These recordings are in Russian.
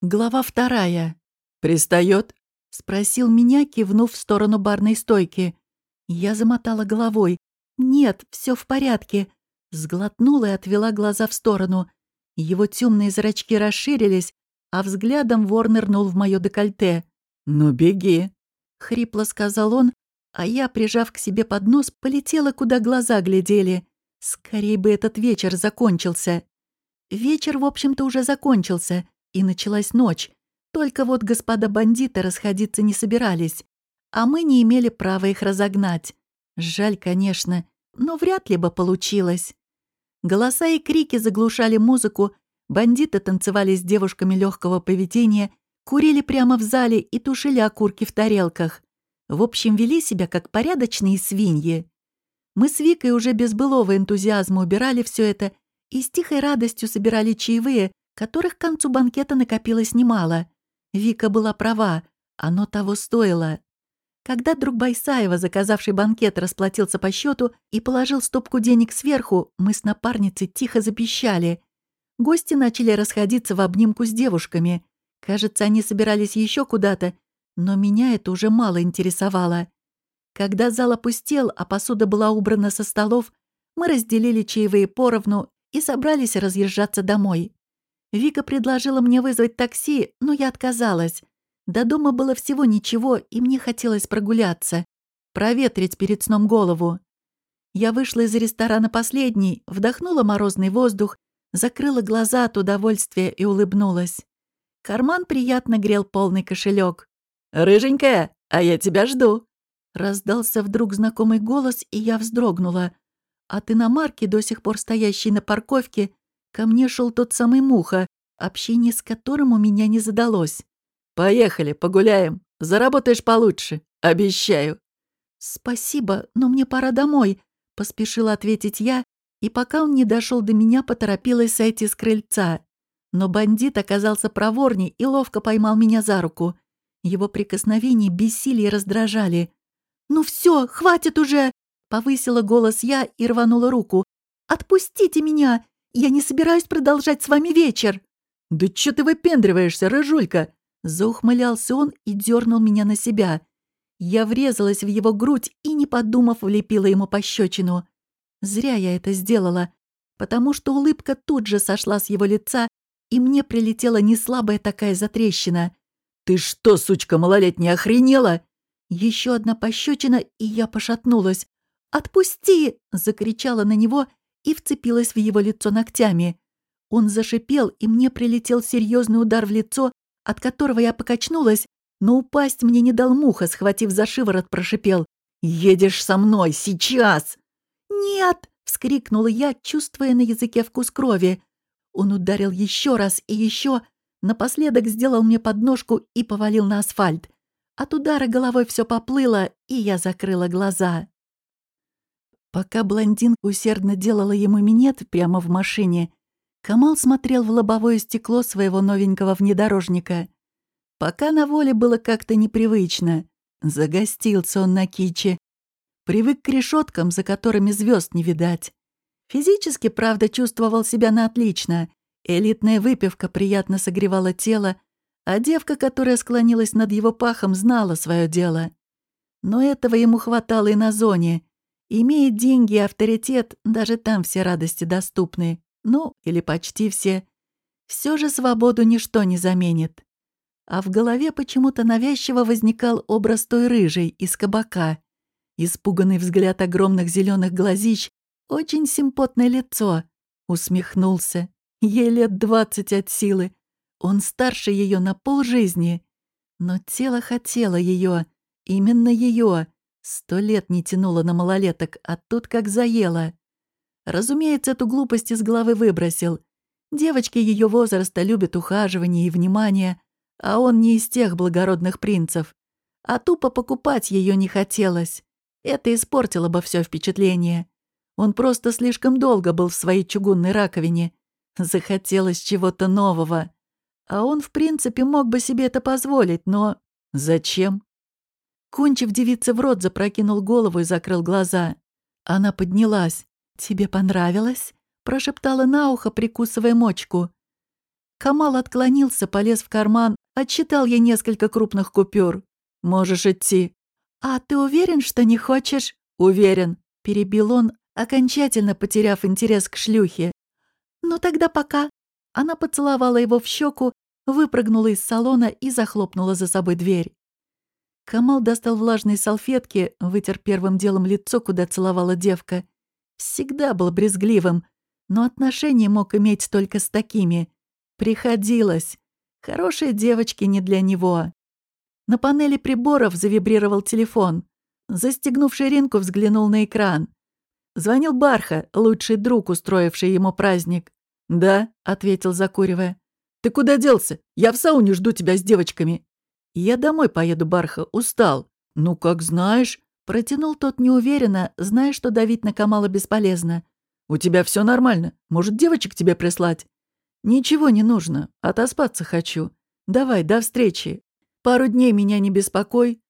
Глава вторая. «Пристает?» — спросил меня, кивнув в сторону барной стойки. Я замотала головой. «Нет, все в порядке». Сглотнула и отвела глаза в сторону. Его темные зрачки расширились, а взглядом вор нырнул в мое декольте. «Ну, беги!» — хрипло сказал он, а я, прижав к себе под нос, полетела, куда глаза глядели. Скорей бы этот вечер закончился. Вечер, в общем-то, уже закончился, и началась ночь. Только вот господа бандиты расходиться не собирались, а мы не имели права их разогнать. Жаль, конечно, но вряд ли бы получилось. Голоса и крики заглушали музыку, бандиты танцевали с девушками легкого поведения, курили прямо в зале и тушили окурки в тарелках. В общем, вели себя как порядочные свиньи. Мы с Викой уже без былого энтузиазма убирали все это и с тихой радостью собирали чаевые, которых к концу банкета накопилось немало. Вика была права, оно того стоило. Когда друг Байсаева, заказавший банкет, расплатился по счету и положил стопку денег сверху, мы с напарницей тихо запищали. Гости начали расходиться в обнимку с девушками. Кажется, они собирались еще куда-то, но меня это уже мало интересовало. Когда зал опустел, а посуда была убрана со столов, мы разделили чаевые поровну и собрались разъезжаться домой. Вика предложила мне вызвать такси, но я отказалась. До дома было всего ничего, и мне хотелось прогуляться, проветрить перед сном голову. Я вышла из ресторана последней, вдохнула морозный воздух, закрыла глаза от удовольствия и улыбнулась. Карман приятно грел полный кошелек. «Рыженькая, а я тебя жду!» Раздался вдруг знакомый голос, и я вздрогнула. От иномарки, до сих пор стоящей на парковке, ко мне шел тот самый Муха, общение с которым у меня не задалось. «Поехали, погуляем. Заработаешь получше. Обещаю». «Спасибо, но мне пора домой», — поспешила ответить я, и пока он не дошел до меня, поторопилась сойти с крыльца. Но бандит оказался проворней и ловко поймал меня за руку. Его прикосновения бесили и раздражали. «Ну все, хватит уже!» — повысила голос я и рванула руку. «Отпустите меня! Я не собираюсь продолжать с вами вечер!» «Да чё ты выпендриваешься, рыжулька?» Заухмылялся он и дернул меня на себя. Я врезалась в его грудь и, не подумав, влепила ему пощечину. Зря я это сделала, потому что улыбка тут же сошла с его лица, и мне прилетела неслабая такая затрещина. «Ты что, сучка малолетняя, охренела?» Еще одна пощечина, и я пошатнулась. «Отпусти!» — закричала на него и вцепилась в его лицо ногтями. Он зашипел, и мне прилетел серьезный удар в лицо, от которого я покачнулась, но упасть мне не дал муха, схватив за шиворот, прошипел. «Едешь со мной, сейчас!» «Нет!» — вскрикнула я, чувствуя на языке вкус крови. Он ударил еще раз и еще, напоследок сделал мне подножку и повалил на асфальт. От удара головой все поплыло, и я закрыла глаза. Пока блондинка усердно делала ему минет прямо в машине, Камал смотрел в лобовое стекло своего новенького внедорожника. Пока на воле было как-то непривычно. Загостился он на киче. Привык к решеткам, за которыми звезд не видать. Физически, правда, чувствовал себя на отлично. Элитная выпивка приятно согревала тело, а девка, которая склонилась над его пахом, знала свое дело. Но этого ему хватало и на зоне. Имея деньги и авторитет, даже там все радости доступны. Ну, или почти все. Все же свободу ничто не заменит. А в голове почему-то навязчиво возникал образ той рыжей из кабака. Испуганный взгляд огромных зеленых глазищ, очень симпотное лицо. Усмехнулся. Ей лет двадцать от силы. Он старше ее на полжизни. Но тело хотело ее, именно ее. Сто лет не тянуло на малолеток, а тут как заело. Разумеется, эту глупость из головы выбросил. Девочки ее возраста любят ухаживание и внимание, а он не из тех благородных принцев. А тупо покупать ее не хотелось. Это испортило бы все впечатление. Он просто слишком долго был в своей чугунной раковине. Захотелось чего-то нового. А он, в принципе, мог бы себе это позволить, но... Зачем? Кончив девица в рот, запрокинул голову и закрыл глаза. Она поднялась. «Тебе понравилось?» — прошептала на ухо, прикусывая мочку. Камал отклонился, полез в карман, отчитал ей несколько крупных купюр. «Можешь идти». «А ты уверен, что не хочешь?» «Уверен», — перебил он, окончательно потеряв интерес к шлюхе. «Ну тогда пока». Она поцеловала его в щеку, выпрыгнула из салона и захлопнула за собой дверь. Камал достал влажные салфетки, вытер первым делом лицо, куда целовала девка. Всегда был брезгливым, но отношения мог иметь только с такими. Приходилось. Хорошие девочки не для него. На панели приборов завибрировал телефон. Застегнув ширинку, взглянул на экран. Звонил Барха, лучший друг, устроивший ему праздник. «Да», — ответил, закуривая. «Ты куда делся? Я в сауне жду тебя с девочками». «Я домой поеду, Барха, устал». «Ну, как знаешь», — протянул тот неуверенно, зная, что давить на Камала бесполезно. «У тебя все нормально. Может, девочек тебе прислать?» «Ничего не нужно. Отоспаться хочу. Давай, до встречи. Пару дней меня не беспокой».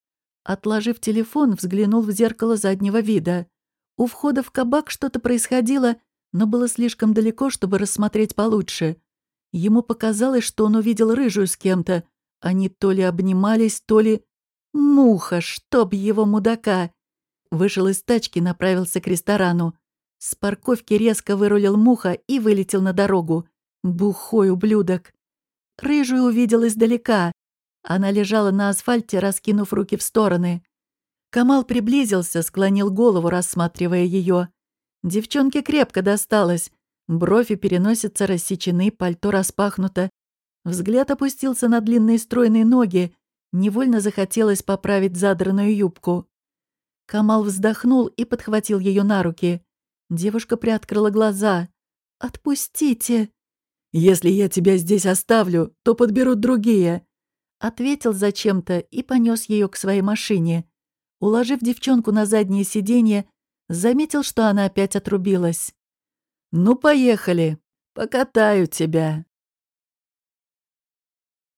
Отложив телефон, взглянул в зеркало заднего вида. У входа в кабак что-то происходило, но было слишком далеко, чтобы рассмотреть получше. Ему показалось, что он увидел рыжую с кем-то. Они то ли обнимались, то ли... Муха, чтоб его мудака! Вышел из тачки, направился к ресторану. С парковки резко вырулил муха и вылетел на дорогу. Бухой ублюдок. Рыжую увидел издалека. Она лежала на асфальте, раскинув руки в стороны. Камал приблизился, склонил голову, рассматривая ее. Девчонке крепко досталось. Брови переносятся рассечены, пальто распахнуто. Взгляд опустился на длинные стройные ноги. Невольно захотелось поправить задранную юбку. Камал вздохнул и подхватил ее на руки. Девушка приоткрыла глаза. «Отпустите!» «Если я тебя здесь оставлю, то подберут другие», — ответил зачем-то и понес ее к своей машине. Уложив девчонку на заднее сиденье, заметил, что она опять отрубилась. «Ну, поехали, покатаю тебя».